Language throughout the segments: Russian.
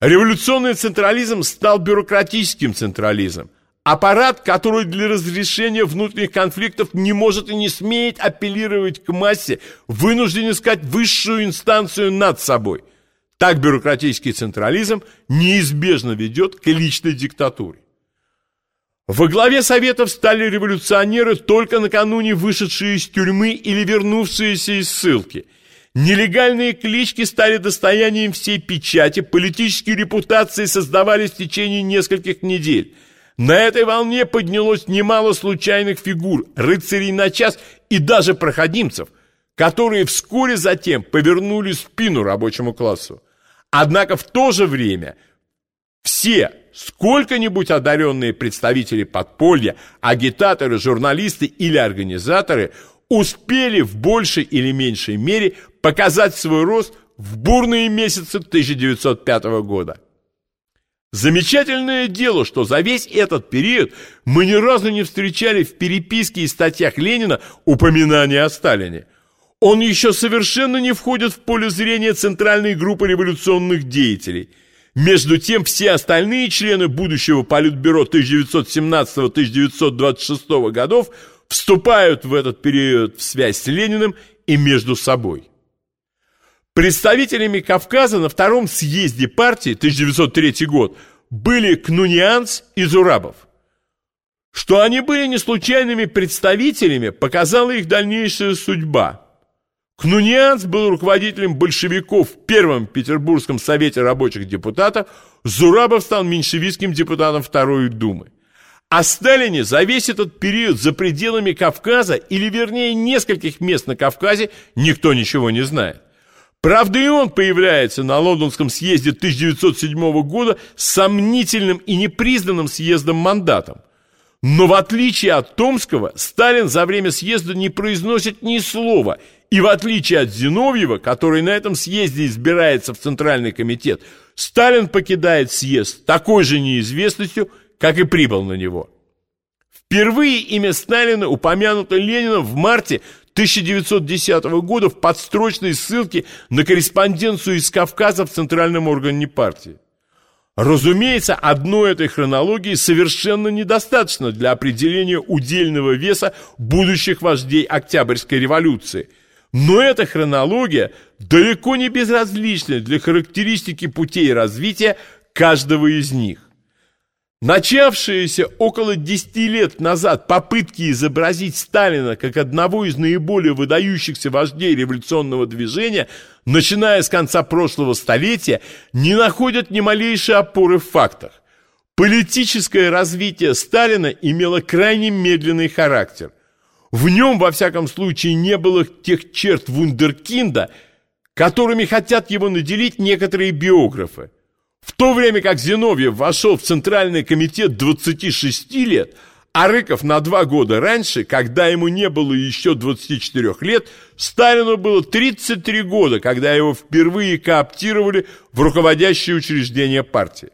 Революционный централизм стал бюрократическим централизмом. Аппарат, который для разрешения внутренних конфликтов не может и не смеет апеллировать к массе, вынужден искать высшую инстанцию над собой. Так бюрократический централизм неизбежно ведет к личной диктатуре. Во главе Советов стали революционеры, только накануне вышедшие из тюрьмы или вернувшиеся из ссылки. Нелегальные клички стали достоянием всей печати, политические репутации создавались в течение нескольких недель – на этой волне поднялось немало случайных фигур, рыцарей на час и даже проходимцев, которые вскоре затем повернули спину рабочему классу. Однако в то же время все сколько-нибудь одаренные представители подполья, агитаторы, журналисты или организаторы успели в большей или меньшей мере показать свой рост в бурные месяцы 1905 года. Замечательное дело, что за весь этот период мы ни разу не встречали в переписке и статьях Ленина упоминания о Сталине. Он еще совершенно не входит в поле зрения центральной группы революционных деятелей. Между тем, все остальные члены будущего Политбюро 1917-1926 годов вступают в этот период в связь с Лениным и между собой. Представителями Кавказа на втором съезде партии 1903 год были Кнунианц и Зурабов. Что они были не случайными представителями, показала их дальнейшая судьба. Кнунианц был руководителем большевиков в Первом Петербургском совете рабочих депутатов, Зурабов стал меньшевистским депутатом Второй Думы. О Сталине за весь этот период за пределами Кавказа, или вернее нескольких мест на Кавказе, никто ничего не знает. Правда, и он появляется на лондонском съезде 1907 года с сомнительным и непризнанным съездом мандатом. Но в отличие от Томского, Сталин за время съезда не произносит ни слова, и в отличие от Зиновьева, который на этом съезде избирается в Центральный комитет, Сталин покидает съезд такой же неизвестностью, как и прибыл на него. Впервые имя Сталина упомянуто Лениным в марте 1910 года в подстрочной ссылке на корреспонденцию из Кавказа в Центральном органе партии. Разумеется, одной этой хронологии совершенно недостаточно для определения удельного веса будущих вождей Октябрьской революции. Но эта хронология далеко не безразлична для характеристики путей развития каждого из них. Начавшиеся около 10 лет назад попытки изобразить Сталина как одного из наиболее выдающихся вождей революционного движения, начиная с конца прошлого столетия, не находят ни малейшей опоры в фактах. Политическое развитие Сталина имело крайне медленный характер. В нем, во всяком случае, не было тех черт вундеркинда, которыми хотят его наделить некоторые биографы. В то время как Зиновьев вошел в Центральный комитет 26 лет, а Рыков на два года раньше, когда ему не было еще 24 лет, Сталину было 33 года, когда его впервые кооптировали в руководящие учреждения партии.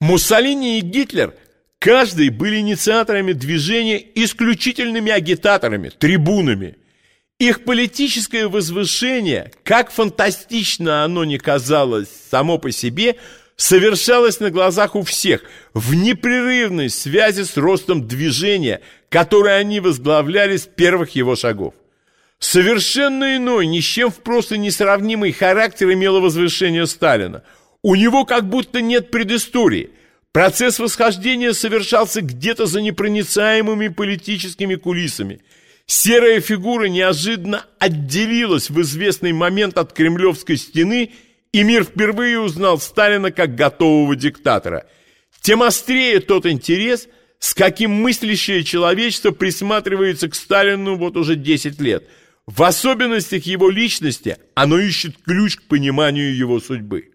Муссолини и Гитлер каждый были инициаторами движения исключительными агитаторами, трибунами – их политическое возвышение, как фантастично оно ни казалось само по себе, совершалось на глазах у всех в непрерывной связи с ростом движения, которое они возглавляли с первых его шагов. Совершенно иной, ни с чем просто несравнимый характер имело возвышение Сталина. У него как будто нет предыстории. Процесс восхождения совершался где-то за непроницаемыми политическими кулисами – Серая фигура неожиданно отделилась в известный момент от Кремлевской стены, и мир впервые узнал Сталина как готового диктатора. Тем острее тот интерес, с каким мыслящее человечество присматривается к Сталину вот уже 10 лет. В особенностях его личности оно ищет ключ к пониманию его судьбы.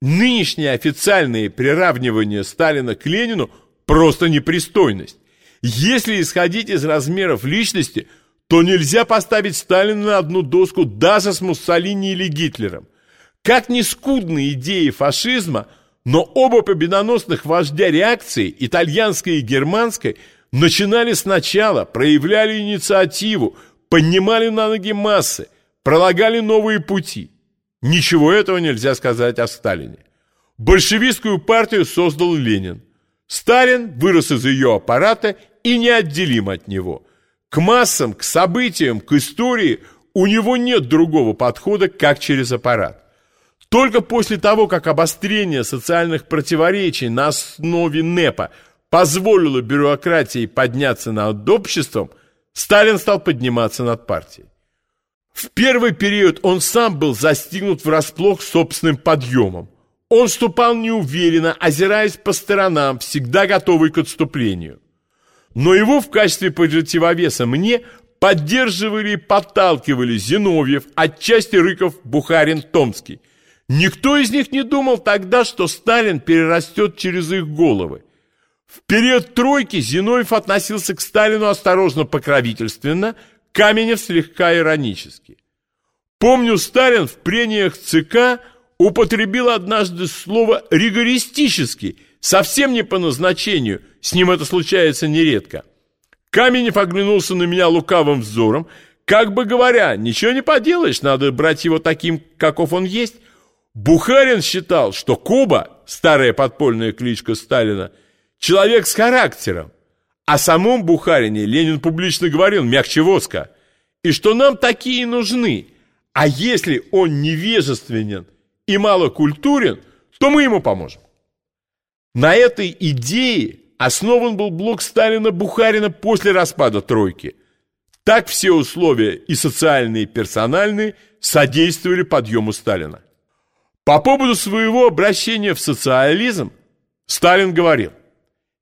Нынешнее официальное приравнивание Сталина к Ленину – просто непристойность. Если исходить из размеров личности, то нельзя поставить Сталина на одну доску даже с Муссолини или Гитлером. Как ни скудны идеи фашизма, но оба победоносных вождя реакции, итальянской и германской, начинали сначала, проявляли инициативу, поднимали на ноги массы, пролагали новые пути. Ничего этого нельзя сказать о Сталине. Большевистскую партию создал Ленин. Сталин вырос из ее аппарата и неотделим от него. К массам, к событиям, к истории у него нет другого подхода, как через аппарат. Только после того, как обострение социальных противоречий на основе НЭПа позволило бюрократии подняться над обществом, Сталин стал подниматься над партией. В первый период он сам был застигнут врасплох собственным подъемом. Он ступал неуверенно, озираясь по сторонам, всегда готовый к отступлению. Но его в качестве противовеса мне поддерживали и подталкивали Зиновьев, отчасти Рыков, Бухарин, Томский. Никто из них не думал тогда, что Сталин перерастет через их головы. В период тройки Зиновьев относился к Сталину осторожно покровительственно, Каменев слегка иронически. Помню, Сталин в прениях ЦК употребил однажды слово «ригористически», совсем не по назначению, с ним это случается нередко. Каменев оглянулся на меня лукавым взором, как бы говоря, ничего не поделаешь, надо брать его таким, каков он есть. Бухарин считал, что Куба, старая подпольная кличка Сталина, человек с характером. О самом Бухарине Ленин публично говорил мягче воска. И что нам такие нужны. А если он невежественен и малокультурен, то мы ему поможем. На этой идее основан был блок Сталина-Бухарина после распада «тройки». Так все условия и социальные, и персональные содействовали подъему Сталина. По поводу своего обращения в социализм Сталин говорил,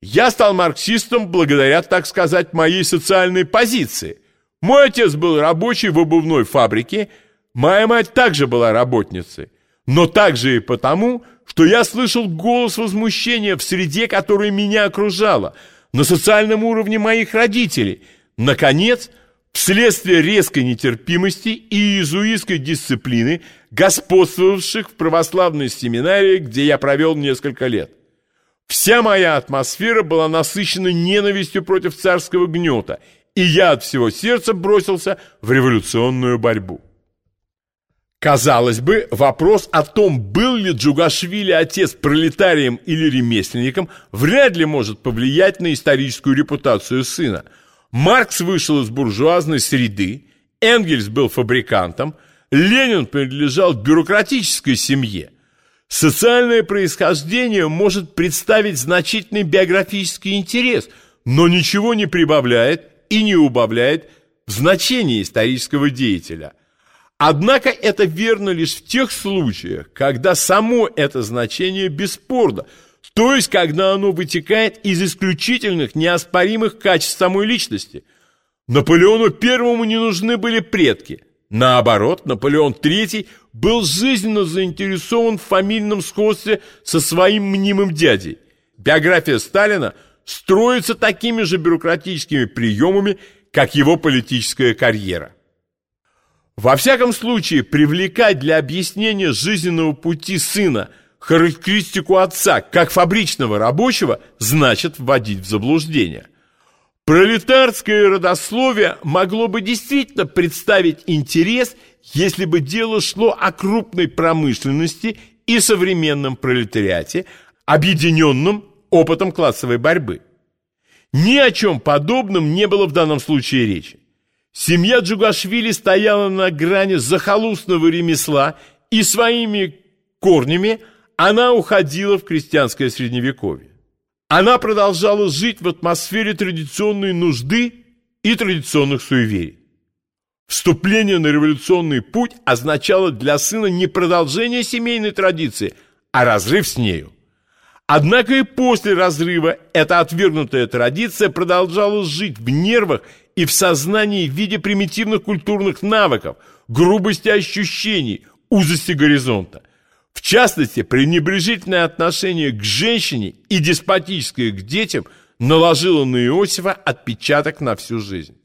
«Я стал марксистом благодаря, так сказать, моей социальной позиции. Мой отец был рабочий в обувной фабрике, моя мать также была работницей, но также и потому, что я слышал голос возмущения в среде, которая меня окружала, на социальном уровне моих родителей. Наконец, вследствие резкой нетерпимости и иезуитской дисциплины, господствовавших в православной семинарии, где я провел несколько лет. Вся моя атмосфера была насыщена ненавистью против царского гнета, и я от всего сердца бросился в революционную борьбу. Казалось бы, вопрос о том, был ли Джугашвили отец пролетарием или ремесленником, вряд ли может повлиять на историческую репутацию сына. Маркс вышел из буржуазной среды, Энгельс был фабрикантом, Ленин принадлежал бюрократической семье. Социальное происхождение может представить значительный биографический интерес, но ничего не прибавляет и не убавляет в значении исторического деятеля – Однако это верно лишь в тех случаях, когда само это значение бесспорно, то есть когда оно вытекает из исключительных неоспоримых качеств самой личности. Наполеону Первому не нужны были предки. Наоборот, Наполеон III был жизненно заинтересован в фамильном сходстве со своим мнимым дядей. Биография Сталина строится такими же бюрократическими приемами, как его политическая карьера. Во всяком случае, привлекать для объяснения жизненного пути сына характеристику отца как фабричного рабочего значит вводить в заблуждение. Пролетарское родословие могло бы действительно представить интерес, если бы дело шло о крупной промышленности и современном пролетариате, объединенном опытом классовой борьбы. Ни о чем подобном не было в данном случае речи. Семья Джугашвили стояла на грани захолустного ремесла, и своими корнями она уходила в крестьянское средневековье. Она продолжала жить в атмосфере традиционной нужды и традиционных суеверий. Вступление на революционный путь означало для сына не продолжение семейной традиции, а разрыв с нею. Однако и после разрыва эта отвергнутая традиция продолжала жить в нервах и в сознании в виде примитивных культурных навыков, грубости ощущений, узости горизонта. В частности, пренебрежительное отношение к женщине и деспотическое к детям наложило на Иосифа отпечаток на всю жизнь.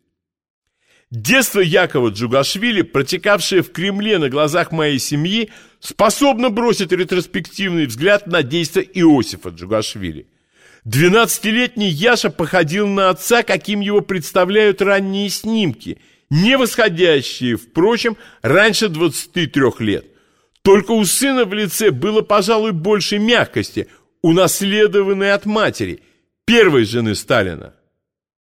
Детство Якова Джугашвили, протекавшее в Кремле на глазах моей семьи, способно бросить ретроспективный взгляд на действия Иосифа Джугашвили – Двенадцатилетний Яша походил на отца, каким его представляют ранние снимки, не восходящие, впрочем, раньше 23 лет. Только у сына в лице было, пожалуй, больше мягкости, унаследованной от матери, первой жены Сталина.